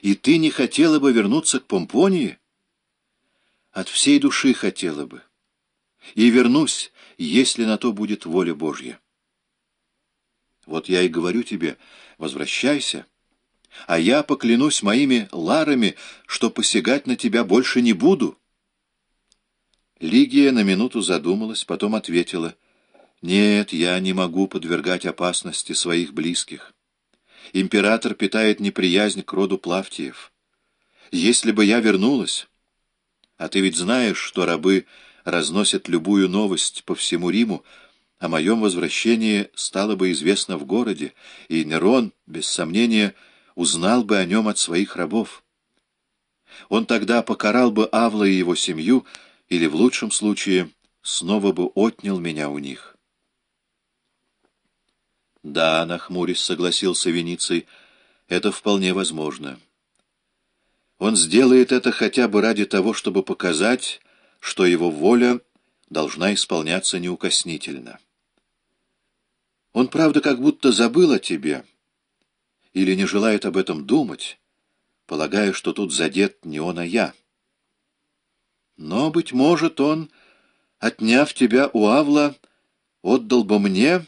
И ты не хотела бы вернуться к Помпонии? От всей души хотела бы. И вернусь, если на то будет воля Божья. Вот я и говорю тебе, возвращайся, а я поклянусь моими ларами, что посягать на тебя больше не буду. Лигия на минуту задумалась, потом ответила, «Нет, я не могу подвергать опасности своих близких. Император питает неприязнь к роду Плавтиев. Если бы я вернулась, а ты ведь знаешь, что рабы разносят любую новость по всему Риму, о моем возвращении стало бы известно в городе, и Нерон, без сомнения, узнал бы о нем от своих рабов. Он тогда покарал бы Авла и его семью, или, в лучшем случае, снова бы отнял меня у них. Да, нахмурясь, согласился Вениций, это вполне возможно. Он сделает это хотя бы ради того, чтобы показать, что его воля должна исполняться неукоснительно. Он, правда, как будто забыл о тебе или не желает об этом думать, полагая, что тут задет не он, а я. Но, быть может, он, отняв тебя у Авла, отдал бы мне,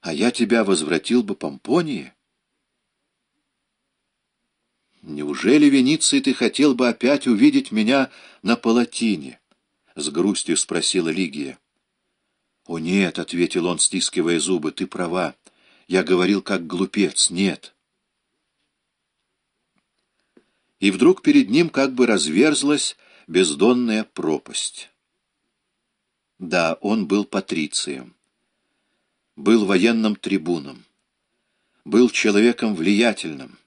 а я тебя возвратил бы Помпонии. Неужели, Вениций, ты хотел бы опять увидеть меня на палатине? — с грустью спросила Лигия. — О, нет, — ответил он, стискивая зубы, — ты права. Я говорил как глупец. Нет. И вдруг перед ним как бы разверзлась бездонная пропасть. Да, он был патрицием, был военным трибуном, был человеком влиятельным,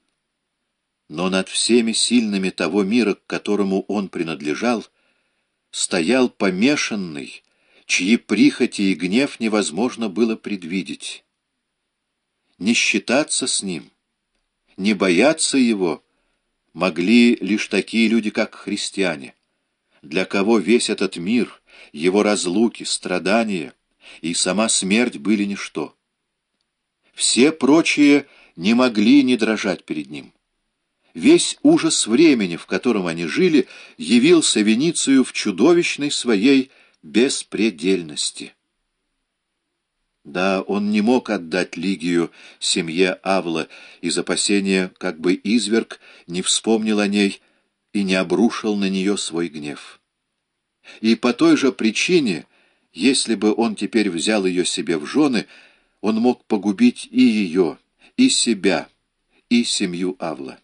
но над всеми сильными того мира, к которому он принадлежал, стоял помешанный, чьи прихоти и гнев невозможно было предвидеть. Не считаться с ним, не бояться его могли лишь такие люди, как христиане, для кого весь этот мир, его разлуки, страдания и сама смерть были ничто. Все прочие не могли не дрожать перед ним. Весь ужас времени, в котором они жили, явился Веницию в чудовищной своей беспредельности. Да, он не мог отдать Лигию семье Авла из опасения, как бы изверг не вспомнил о ней и не обрушил на нее свой гнев. И по той же причине, если бы он теперь взял ее себе в жены, он мог погубить и ее, и себя, и семью Авла.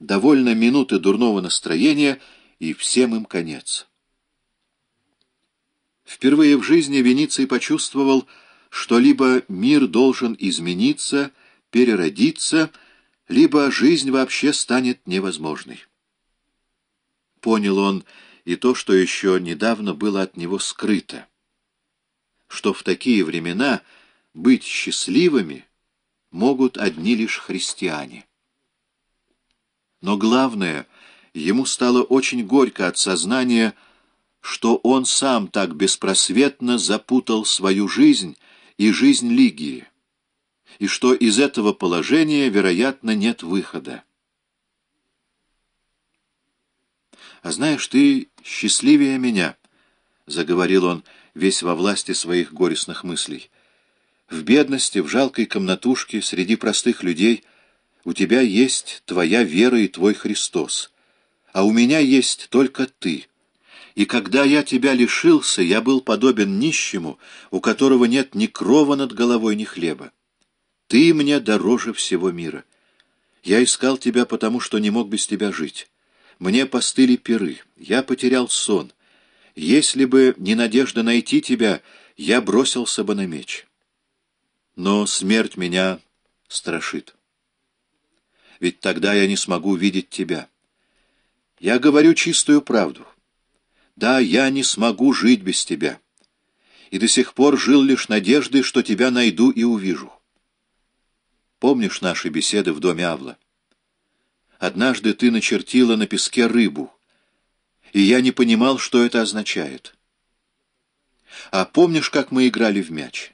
Довольно минуты дурного настроения, и всем им конец. Впервые в жизни Вениций почувствовал, что либо мир должен измениться, переродиться, либо жизнь вообще станет невозможной. Понял он и то, что еще недавно было от него скрыто, что в такие времена быть счастливыми могут одни лишь христиане. Но главное, ему стало очень горько от сознания, что он сам так беспросветно запутал свою жизнь и жизнь Лигии, и что из этого положения, вероятно, нет выхода. «А знаешь, ты счастливее меня», — заговорил он, весь во власти своих горестных мыслей. «В бедности, в жалкой комнатушке, среди простых людей — у тебя есть твоя вера и твой Христос, а у меня есть только ты. И когда я тебя лишился, я был подобен нищему, у которого нет ни крова над головой, ни хлеба. Ты мне дороже всего мира. Я искал тебя, потому что не мог без тебя жить. Мне постыли перы, я потерял сон. Если бы не надежда найти тебя, я бросился бы на меч. Но смерть меня страшит ведь тогда я не смогу видеть тебя. Я говорю чистую правду. Да, я не смогу жить без тебя. И до сих пор жил лишь надеждой, что тебя найду и увижу. Помнишь наши беседы в доме Авла? Однажды ты начертила на песке рыбу, и я не понимал, что это означает. А помнишь, как мы играли в мяч?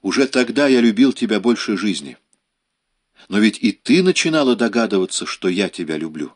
Уже тогда я любил тебя больше жизни. Но ведь и ты начинала догадываться, что я тебя люблю.